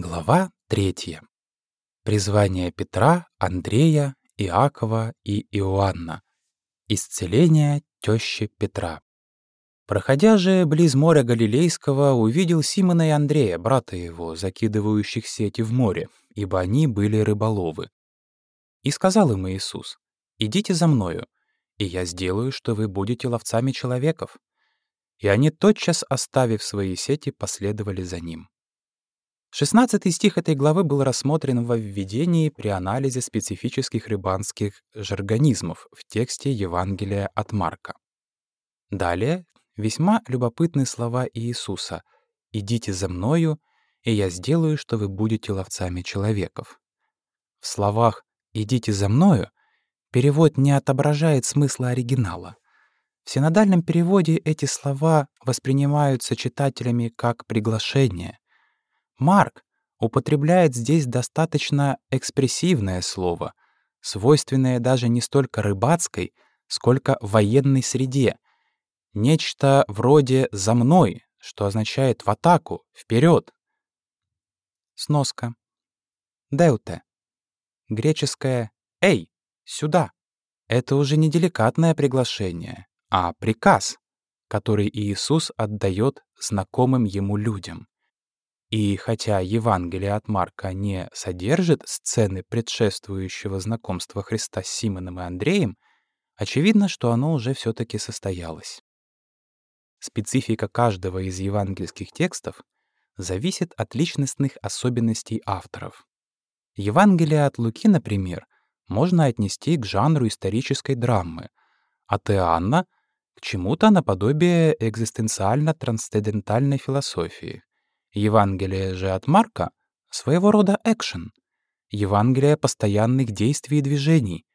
Глава третья. Призвание Петра, Андрея, Иакова и Иоанна. Исцеление тещи Петра. Проходя же близ моря Галилейского, увидел Симона и Андрея, брата его, закидывающих сети в море, ибо они были рыболовы. И сказал им Иисус, «Идите за мною, и я сделаю, что вы будете ловцами человеков». И они, тотчас оставив свои сети, последовали за ним. 16 стих этой главы был рассмотрен во введении при анализе специфических рыбанских жаргонизмов в тексте Евангелия от Марка. Далее весьма любопытные слова Иисуса «Идите за Мною, и я сделаю, что вы будете ловцами человеков». В словах «Идите за Мною» перевод не отображает смысла оригинала. В синодальном переводе эти слова воспринимаются читателями как приглашение — Марк употребляет здесь достаточно экспрессивное слово, свойственное даже не столько рыбацкой, сколько военной среде. Нечто вроде «за мной», что означает «в атаку», «вперед». Сноска. Деуте. Греческое «эй, сюда». Это уже не деликатное приглашение, а приказ, который Иисус отдает знакомым ему людям. И хотя Евангелие от Марка не содержит сцены предшествующего знакомства Христа с Симоном и Андреем, очевидно, что оно уже все таки состоялось. Специфика каждого из евангельских текстов зависит от личностных особенностей авторов. Евангелие от Луки, например, можно отнести к жанру исторической драмы, от Иоанна — к чему-то наподобие экзистенциально-трансцендентальной философии. Евангелие же от Марка — своего рода экшен. Евангелие постоянных действий и движений.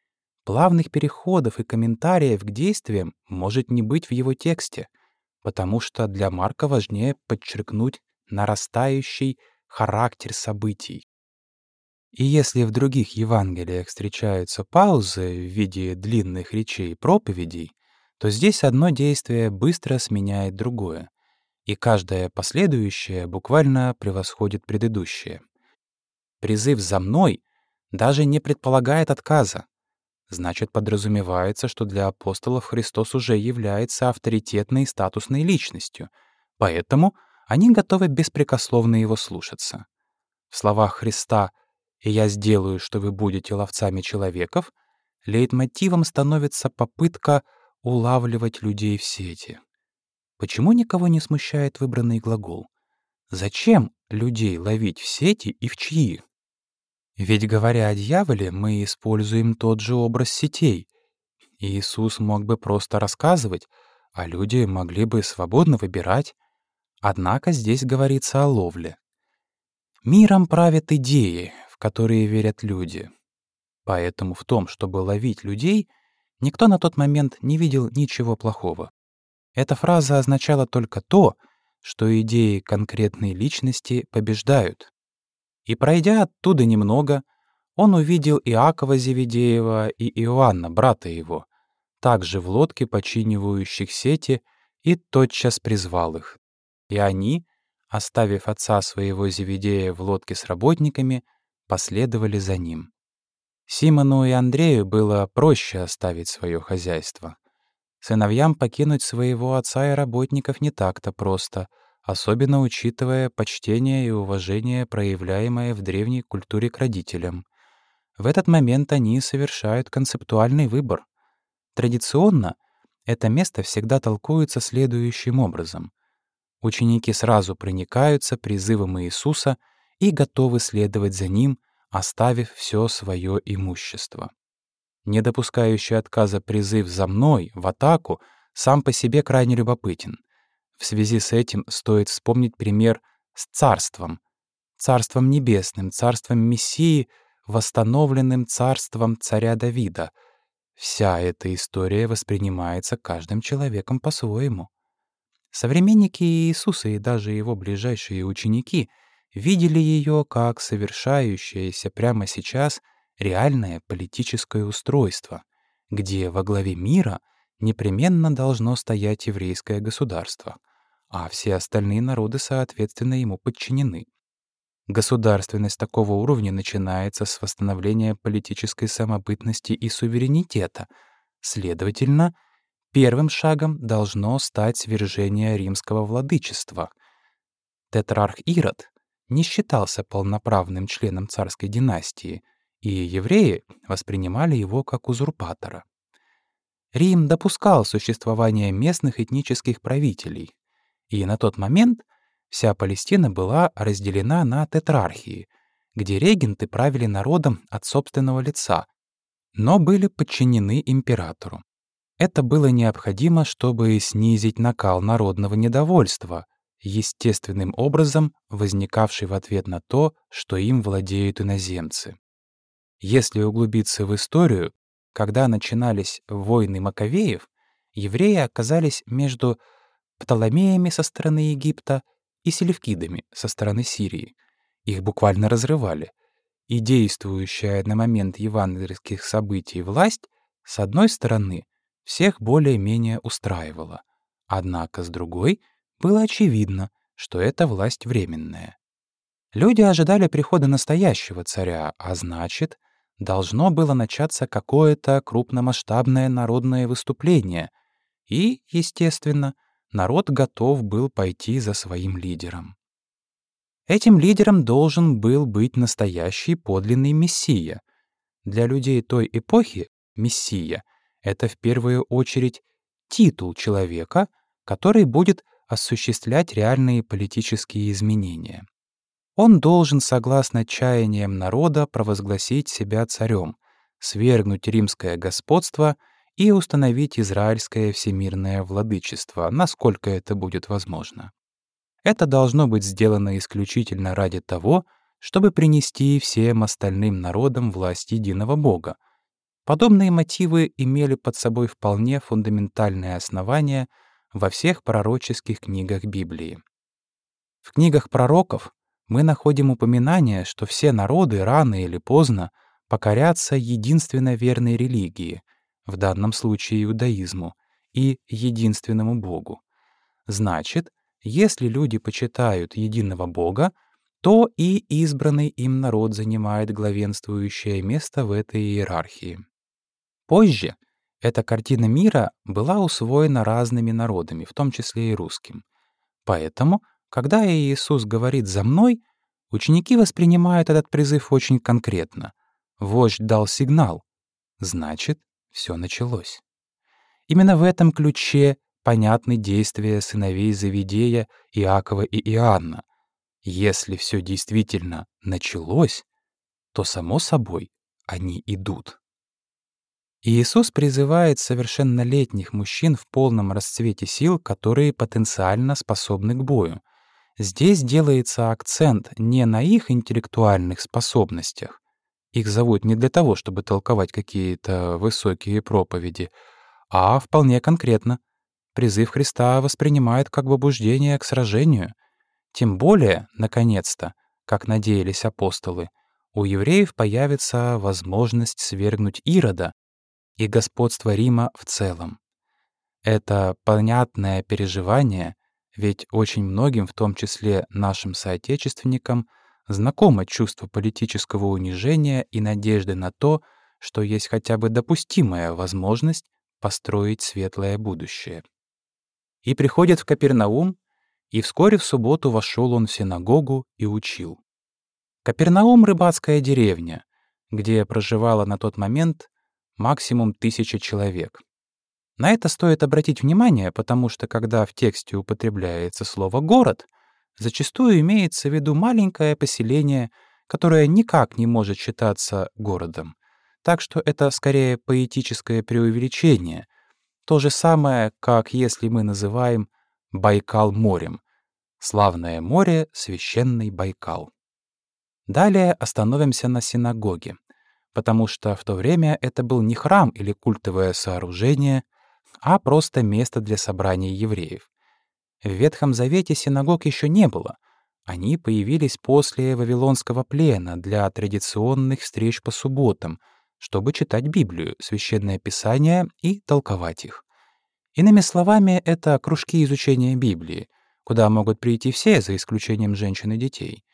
Плавных переходов и комментариев к действиям может не быть в его тексте, потому что для Марка важнее подчеркнуть нарастающий характер событий. И если в других Евангелиях встречаются паузы в виде длинных речей и проповедей, то здесь одно действие быстро сменяет другое и каждое последующее буквально превосходит предыдущее. Призыв «за мной» даже не предполагает отказа. Значит, подразумевается, что для апостолов Христос уже является авторитетной и статусной личностью, поэтому они готовы беспрекословно его слушаться. В словах Христа «И я сделаю, что вы будете ловцами человеков» лейтмотивом становится попытка улавливать людей в сети. Почему никого не смущает выбранный глагол? Зачем людей ловить в сети и в чьи? Ведь, говоря о дьяволе, мы используем тот же образ сетей. Иисус мог бы просто рассказывать, а люди могли бы свободно выбирать. Однако здесь говорится о ловле. Миром правят идеи, в которые верят люди. Поэтому в том, чтобы ловить людей, никто на тот момент не видел ничего плохого. Эта фраза означала только то, что идеи конкретной личности побеждают. И пройдя оттуда немного, он увидел Иакова Зеведеева и Иоанна, брата его, также в лодке, починивающих сети, и тотчас призвал их. И они, оставив отца своего Зеведея в лодке с работниками, последовали за ним. Симону и Андрею было проще оставить свое хозяйство. Сыновьям покинуть своего отца и работников не так-то просто, особенно учитывая почтение и уважение, проявляемое в древней культуре к родителям. В этот момент они совершают концептуальный выбор. Традиционно это место всегда толкуется следующим образом. Ученики сразу проникаются призывом Иисуса и готовы следовать за Ним, оставив все свое имущество не допускающий отказа призыв «за мной» в атаку сам по себе крайне любопытен. В связи с этим стоит вспомнить пример с царством. Царством небесным, царством Мессии, восстановленным царством царя Давида. Вся эта история воспринимается каждым человеком по-своему. Современники Иисуса и даже его ближайшие ученики видели ее как совершающееся прямо сейчас — реальное политическое устройство, где во главе мира непременно должно стоять еврейское государство, а все остальные народы, соответственно, ему подчинены. Государственность такого уровня начинается с восстановления политической самобытности и суверенитета. Следовательно, первым шагом должно стать свержение римского владычества. Тетрарх Ирод не считался полноправным членом царской династии, и евреи воспринимали его как узурпатора. Рим допускал существование местных этнических правителей, и на тот момент вся Палестина была разделена на тетрархии, где регенты правили народом от собственного лица, но были подчинены императору. Это было необходимо, чтобы снизить накал народного недовольства, естественным образом возникавший в ответ на то, что им владеют иноземцы. Если углубиться в историю, когда начинались войны Маковеев, евреи оказались между Птоломеями со стороны Египта и Селевкидами со стороны Сирии. Их буквально разрывали. И действующая на момент евангельских событий власть, с одной стороны, всех более-менее устраивала. Однако, с другой, было очевидно, что эта власть временная. Люди ожидали прихода настоящего царя, а значит, должно было начаться какое-то крупномасштабное народное выступление, и, естественно, народ готов был пойти за своим лидером. Этим лидером должен был быть настоящий подлинный мессия. Для людей той эпохи мессия — это в первую очередь титул человека, который будет осуществлять реальные политические изменения. Он должен, согласно чаяниям народа, провозгласить себя царем, свергнуть римское господство и установить израильское всемирное владычество, насколько это будет возможно. Это должно быть сделано исключительно ради того, чтобы принести всем остальным народам власть единого Бога. Подобные мотивы имели под собой вполне фундаментальное основание во всех пророческих книгах Библии. В книгах пророков мы находим упоминание, что все народы рано или поздно покорятся единственно верной религии, в данном случае иудаизму, и единственному Богу. Значит, если люди почитают единого Бога, то и избранный им народ занимает главенствующее место в этой иерархии. Позже эта картина мира была усвоена разными народами, в том числе и русским. Поэтому когда Иисус говорит «за мной», ученики воспринимают этот призыв очень конкретно. Вождь дал сигнал. Значит, все началось. Именно в этом ключе понятны действия сыновей Завидея, Иакова и Иоанна. Если все действительно началось, то, само собой, они идут. Иисус призывает совершеннолетних мужчин в полном расцвете сил, которые потенциально способны к бою — Здесь делается акцент не на их интеллектуальных способностях. Их зовут не для того, чтобы толковать какие-то высокие проповеди, а вполне конкретно. Призыв Христа воспринимают как побуждение к сражению. Тем более, наконец-то, как надеялись апостолы, у евреев появится возможность свергнуть Ирода и господство Рима в целом. Это понятное переживание ведь очень многим, в том числе нашим соотечественникам, знакомо чувство политического унижения и надежды на то, что есть хотя бы допустимая возможность построить светлое будущее. И приходит в Капернаум, и вскоре в субботу вошел он в синагогу и учил. Капернаум — рыбацкая деревня, где проживало на тот момент максимум тысяча человек. На это стоит обратить внимание, потому что когда в тексте употребляется слово «город», зачастую имеется в виду маленькое поселение, которое никак не может считаться городом. Так что это скорее поэтическое преувеличение. То же самое, как если мы называем Байкал морем. Славное море, священный Байкал. Далее остановимся на синагоге, потому что в то время это был не храм или культовое сооружение, а просто место для собрания евреев. В Ветхом Завете синагог еще не было. Они появились после Вавилонского плена для традиционных встреч по субботам, чтобы читать Библию, Священное Писание и толковать их. Иными словами, это кружки изучения Библии, куда могут прийти все, за исключением женщин и детей.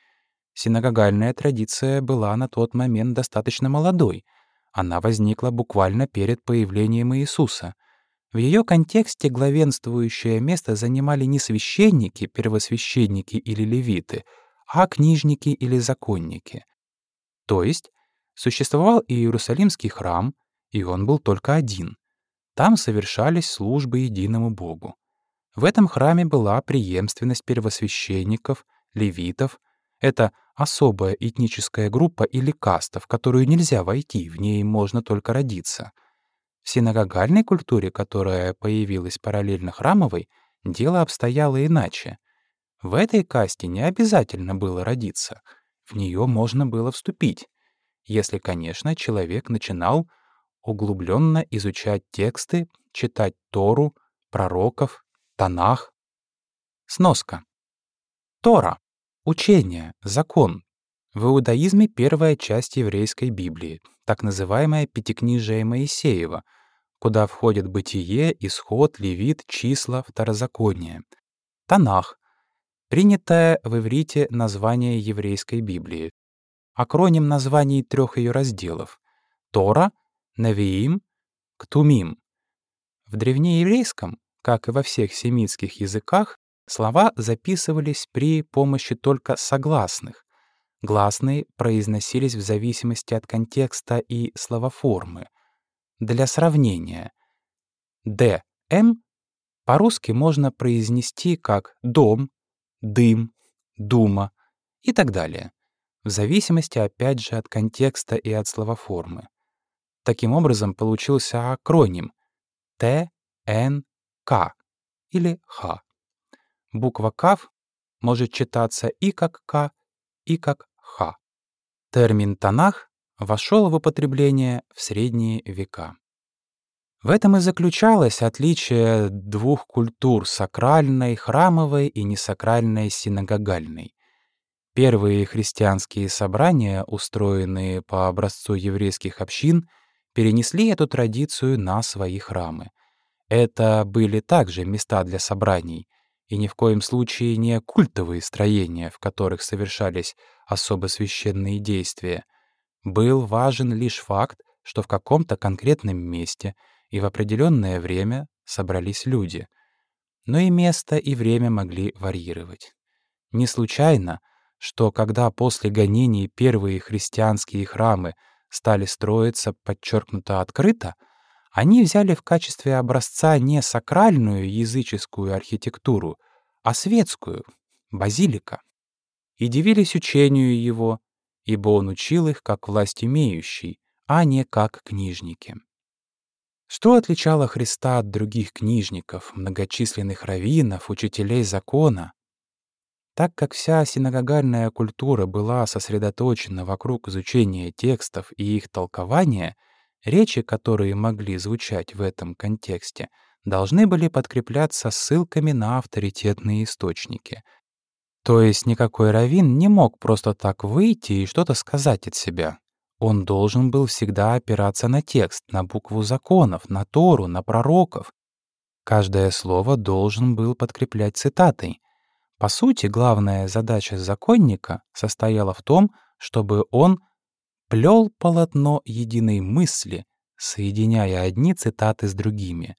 Синагогальная традиция была на тот момент достаточно молодой. Она возникла буквально перед появлением Иисуса. В ее контексте главенствующее место занимали не священники, первосвященники или левиты, а книжники или законники. То есть существовал и Иерусалимский храм, и он был только один. Там совершались службы единому Богу. В этом храме была преемственность первосвященников, левитов. Это особая этническая группа или каста, в которую нельзя войти, в ней можно только родиться. В синагогальной культуре, которая появилась параллельно храмовой, дело обстояло иначе. В этой касте не обязательно было родиться, в нее можно было вступить, если, конечно, человек начинал углубленно изучать тексты, читать Тору, пророков, Танах. Сноска. Тора — учение, закон. В иудаизме первая часть еврейской Библии, так называемая Пятикнижие Моисеева, куда входят Бытие, Исход, Левит, Числа, Второзаконие. Танах — принятое в иврите название еврейской Библии, акроним названий трех ее разделов — Тора, Навиим, Ктумим. В древнееврейском, как и во всех семитских языках, слова записывались при помощи только согласных. Гласные произносились в зависимости от контекста и словоформы. Для сравнения, «д», «м» по-русски можно произнести как «дом», «дым», «дума» и так далее в зависимости опять же от контекста и от словоформы. Таким образом, получился акроним ТНК или Х. Буква КАВ может читаться и как К, и как Х. Термин «Танах» вошел в употребление в средние века. В этом и заключалось отличие двух культур — сакральной, храмовой и несакральной синагогальной. Первые христианские собрания, устроенные по образцу еврейских общин, перенесли эту традицию на свои храмы. Это были также места для собраний, и ни в коем случае не культовые строения, в которых совершались особо священные действия. Был важен лишь факт, что в каком-то конкретном месте и в определенное время собрались люди. Но и место, и время могли варьировать. Не случайно что когда после гонений первые христианские храмы стали строиться подчеркнуто открыто, они взяли в качестве образца не сакральную языческую архитектуру, а светскую, базилика, и дивились учению его, ибо он учил их как власть имеющий, а не как книжники. Что отличало Христа от других книжников, многочисленных раввинов, учителей закона, так как вся синагогальная культура была сосредоточена вокруг изучения текстов и их толкования, речи, которые могли звучать в этом контексте, должны были подкрепляться ссылками на авторитетные источники. То есть никакой раввин не мог просто так выйти и что-то сказать от себя. Он должен был всегда опираться на текст, на букву законов, на Тору, на пророков. Каждое слово должен был подкреплять цитатой — по сути, главная задача законника состояла в том, чтобы он плел полотно единой мысли, соединяя одни цитаты с другими.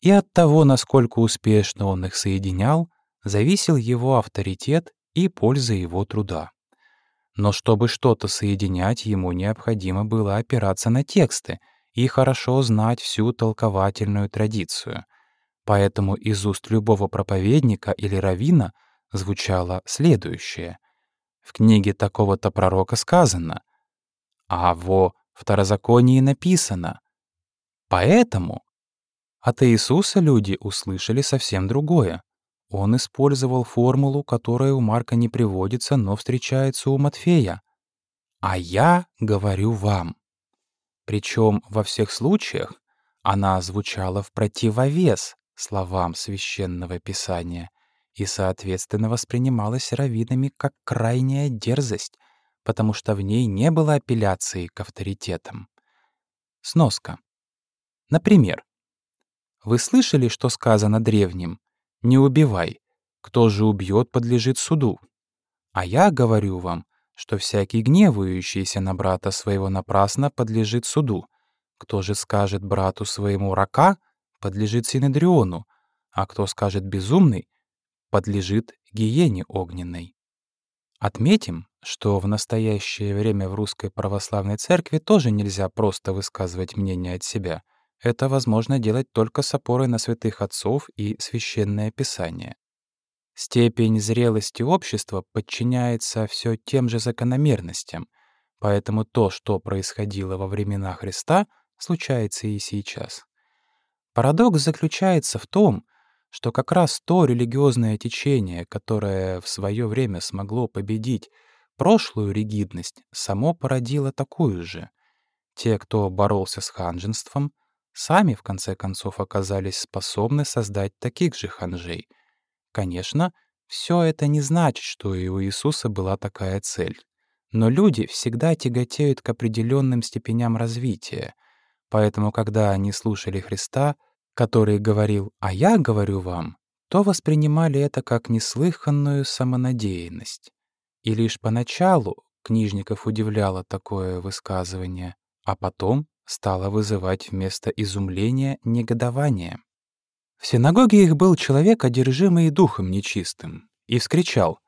И от того, насколько успешно он их соединял, зависел его авторитет и польза его труда. Но чтобы что-то соединять, ему необходимо было опираться на тексты и хорошо знать всю толковательную традицию. Поэтому из уст любого проповедника или равина звучало следующее. В книге такого-то пророка сказано, а во второзаконии написано. Поэтому от Иисуса люди услышали совсем другое. Он использовал формулу, которая у Марка не приводится, но встречается у Матфея. «А я говорю вам». Причем во всех случаях она звучала в противовес словам Священного Писания и, соответственно, воспринималась раввинами как крайняя дерзость, потому что в ней не было апелляции к авторитетам. Сноска. Например, вы слышали, что сказано древним «Не убивай, кто же убьет, подлежит суду». А я говорю вам, что всякий гневающийся на брата своего напрасно подлежит суду. Кто же скажет брату своему «рака», подлежит Синедриону, а кто скажет «безумный», подлежит гиене огненной. Отметим, что в настоящее время в Русской Православной Церкви тоже нельзя просто высказывать мнение от себя. Это возможно делать только с опорой на святых отцов и священное писание. Степень зрелости общества подчиняется все тем же закономерностям, поэтому то, что происходило во времена Христа, случается и сейчас. Парадокс заключается в том, что как раз то религиозное течение, которое в свое время смогло победить прошлую ригидность, само породило такую же. Те, кто боролся с ханженством, сами в конце концов оказались способны создать таких же ханжей. Конечно, все это не значит, что и у Иисуса была такая цель. Но люди всегда тяготеют к определенным степеням развития. Поэтому, когда они слушали Христа, который говорил «а я говорю вам», то воспринимали это как неслыханную самонадеянность. И лишь поначалу книжников удивляло такое высказывание, а потом стало вызывать вместо изумления негодование. В синагоге их был человек, одержимый духом нечистым, и вскричал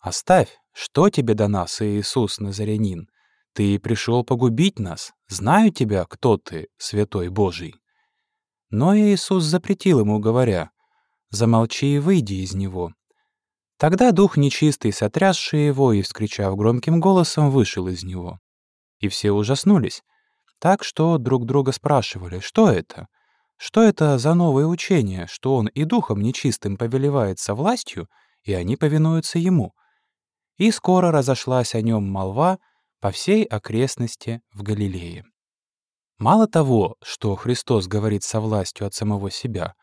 «Оставь, что тебе до нас, Иисус Назарянин? Ты пришел погубить нас, знаю тебя, кто ты, святой Божий». Но Иисус запретил ему, говоря, «Замолчи и выйди из него». Тогда дух нечистый, сотрясший его и, вскричав громким голосом, вышел из него. И все ужаснулись, так что друг друга спрашивали, что это? Что это за новое учение, что он и духом нечистым повелевается властью, и они повинуются ему? И скоро разошлась о нем молва по всей окрестности в Галилее. Мало того, что Христос говорит со властью от самого себя,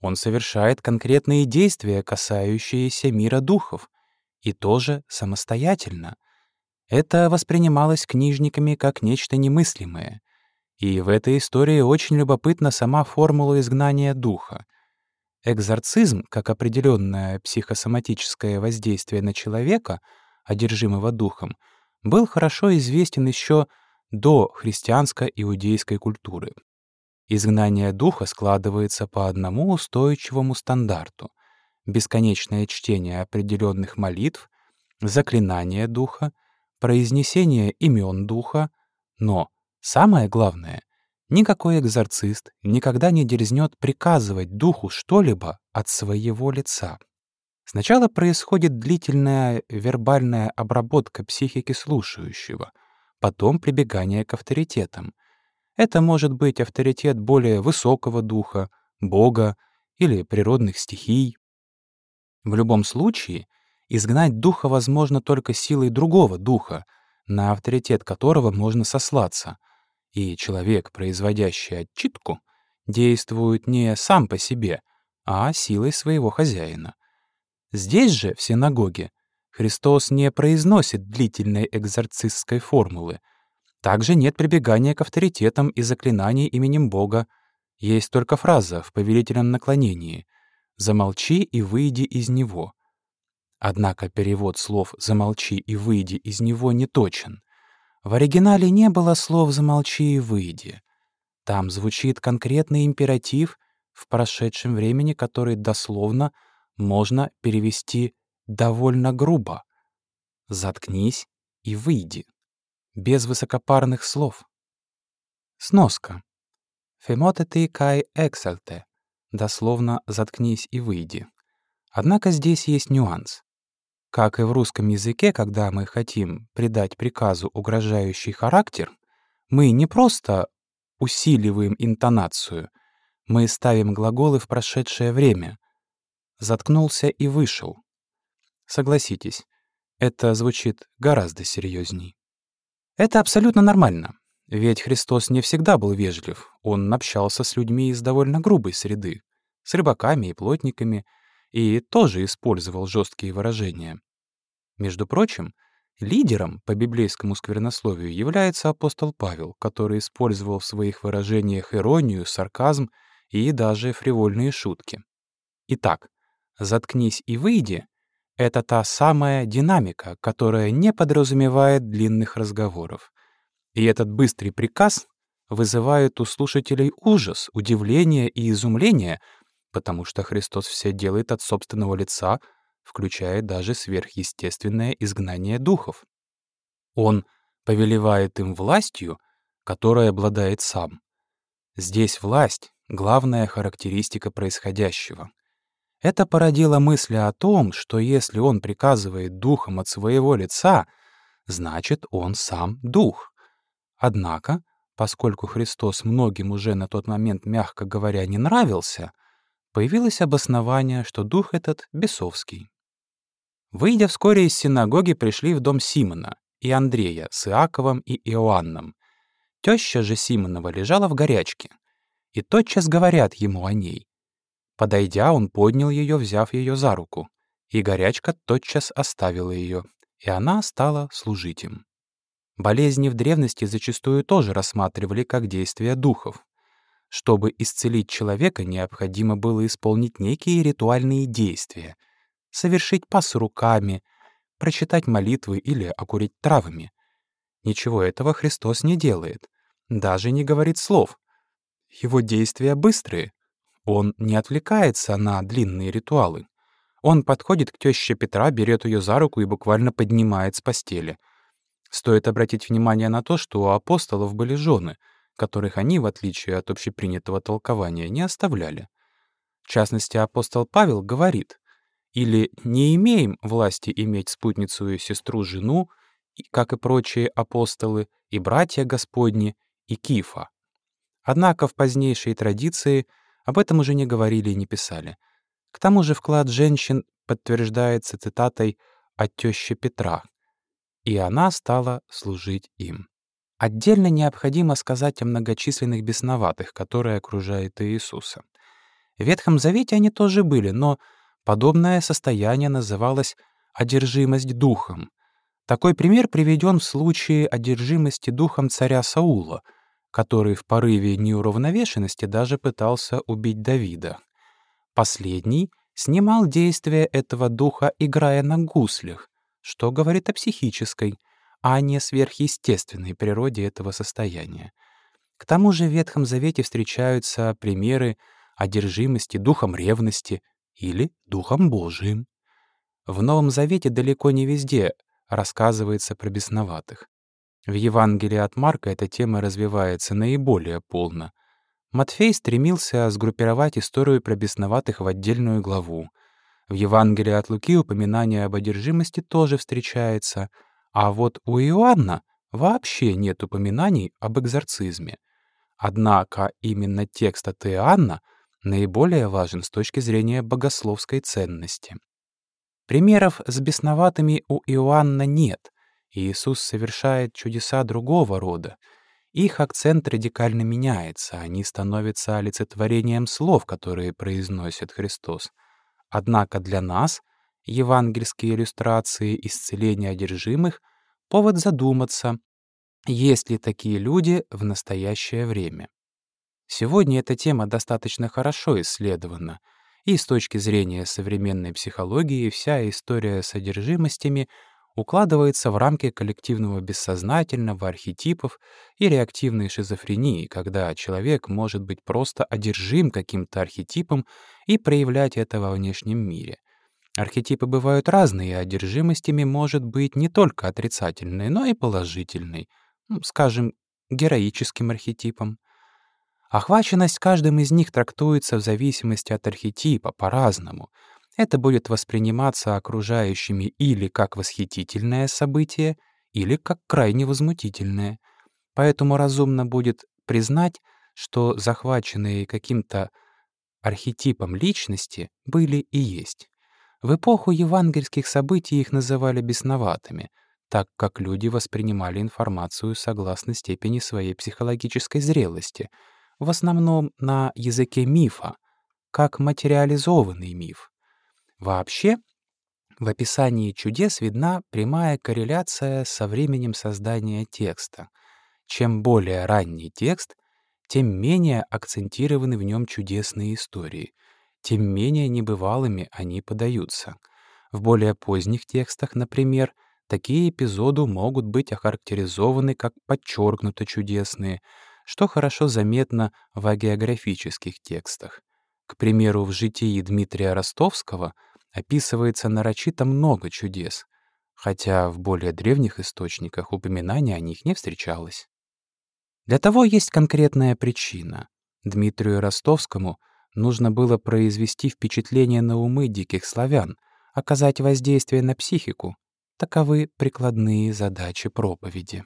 Он совершает конкретные действия, касающиеся мира духов, и тоже самостоятельно. Это воспринималось книжниками как нечто немыслимое. И в этой истории очень любопытна сама формула изгнания духа. Экзорцизм, как определенное психосоматическое воздействие на человека, одержимого духом, был хорошо известен еще до христианско-иудейской культуры. Изгнание духа складывается по одному устойчивому стандарту — бесконечное чтение определенных молитв, заклинание духа, произнесение имен духа, но самое главное — никакой экзорцист никогда не дерзнет приказывать духу что-либо от своего лица. Сначала происходит длительная вербальная обработка психики слушающего — потом прибегание к авторитетам. Это может быть авторитет более высокого духа, Бога или природных стихий. В любом случае, изгнать духа возможно только силой другого духа, на авторитет которого можно сослаться, и человек, производящий отчитку, действует не сам по себе, а силой своего хозяина. Здесь же, в синагоге, Христос не произносит длительной экзорцистской формулы. Также нет прибегания к авторитетам и заклинаний именем Бога. Есть только фраза в повелительном наклонении «Замолчи и выйди из него». Однако перевод слов «замолчи и выйди из него» не точен. В оригинале не было слов «замолчи и выйди». Там звучит конкретный императив в прошедшем времени, который дословно можно перевести довольно грубо. Заткнись и выйди. Без высокопарных слов. Сноска. Фемотети кай эксальте. Дословно «заткнись и выйди». Однако здесь есть нюанс. Как и в русском языке, когда мы хотим придать приказу угрожающий характер, мы не просто усиливаем интонацию, мы ставим глаголы в прошедшее время. Заткнулся и вышел. Согласитесь, это звучит гораздо серьезней. Это абсолютно нормально, ведь Христос не всегда был вежлив. Он общался с людьми из довольно грубой среды, с рыбаками и плотниками, и тоже использовал жесткие выражения. Между прочим, лидером по библейскому сквернословию является апостол Павел, который использовал в своих выражениях иронию, сарказм и даже фривольные шутки. Итак, «заткнись и выйди» — это та самая динамика, которая не подразумевает длинных разговоров. И этот быстрый приказ вызывает у слушателей ужас, удивление и изумление, потому что Христос все делает от собственного лица, включая даже сверхъестественное изгнание духов. Он повелевает им властью, которой обладает сам. Здесь власть — главная характеристика происходящего. Это породило мысли о том, что если он приказывает духом от своего лица, значит, он сам дух. Однако, поскольку Христос многим уже на тот момент, мягко говоря, не нравился, появилось обоснование, что дух этот бесовский. Выйдя вскоре из синагоги, пришли в дом Симона и Андрея с Иаковом и Иоанном. Теща же Симонова лежала в горячке, и тотчас говорят ему о ней. Подойдя, он поднял ее, взяв ее за руку, и горячка тотчас оставила ее, и она стала служить им. Болезни в древности зачастую тоже рассматривали как действия духов. Чтобы исцелить человека, необходимо было исполнить некие ритуальные действия, совершить пас руками, прочитать молитвы или окурить травами. Ничего этого Христос не делает, даже не говорит слов. Его действия быстрые, он не отвлекается на длинные ритуалы. Он подходит к тёще Петра, берет ее за руку и буквально поднимает с постели. Стоит обратить внимание на то, что у апостолов были жены, которых они, в отличие от общепринятого толкования, не оставляли. В частности, апостол Павел говорит, «Или не имеем власти иметь спутницу и сестру-жену, как и прочие апостолы, и братья Господни, и Кифа». Однако в позднейшей традиции — об этом уже не говорили и не писали. К тому же вклад женщин подтверждается цитатой от тещи Петра, и она стала служить им. Отдельно необходимо сказать о многочисленных бесноватых, которые окружают Иисуса. В Ветхом Завете они тоже были, но подобное состояние называлось одержимость духом. Такой пример приведен в случае одержимости духом царя Саула — который в порыве неуравновешенности даже пытался убить Давида. Последний снимал действие этого духа, играя на гуслях, что говорит о психической, а не сверхъестественной природе этого состояния. К тому же в Ветхом Завете встречаются примеры одержимости духом ревности или духом Божиим. В Новом Завете далеко не везде рассказывается про бесноватых. В Евангелии от Марка эта тема развивается наиболее полно. Матфей стремился сгруппировать историю про бесноватых в отдельную главу. В Евангелии от Луки упоминание об одержимости тоже встречается, а вот у Иоанна вообще нет упоминаний об экзорцизме. Однако именно текст от Иоанна наиболее важен с точки зрения богословской ценности. Примеров с бесноватыми у Иоанна нет, Иисус совершает чудеса другого рода. Их акцент радикально меняется, они становятся олицетворением слов, которые произносит Христос. Однако для нас евангельские иллюстрации исцеления одержимых — повод задуматься, есть ли такие люди в настоящее время. Сегодня эта тема достаточно хорошо исследована, и с точки зрения современной психологии вся история с одержимостями — укладывается в рамки коллективного бессознательного, архетипов и реактивной шизофрении, когда человек может быть просто одержим каким-то архетипом и проявлять это во внешнем мире. Архетипы бывают разные, и одержимостями может быть не только отрицательной, но и положительной, ну, скажем, героическим архетипом. Охваченность каждым из них трактуется в зависимости от архетипа по-разному — это будет восприниматься окружающими или как восхитительное событие, или как крайне возмутительное. Поэтому разумно будет признать, что захваченные каким-то архетипом личности были и есть. В эпоху евангельских событий их называли бесноватыми, так как люди воспринимали информацию согласно степени своей психологической зрелости, в основном на языке мифа, как материализованный миф. Вообще, в описании чудес видна прямая корреляция со временем создания текста. Чем более ранний текст, тем менее акцентированы в нем чудесные истории, тем менее небывалыми они подаются. В более поздних текстах, например, такие эпизоды могут быть охарактеризованы как подчеркнуто чудесные, что хорошо заметно в агеографических текстах. К примеру, в житии Дмитрия Ростовского описывается нарочито много чудес, хотя в более древних источниках упоминания о них не встречалось. Для того есть конкретная причина. Дмитрию Ростовскому нужно было произвести впечатление на умы диких славян, оказать воздействие на психику. Таковы прикладные задачи проповеди.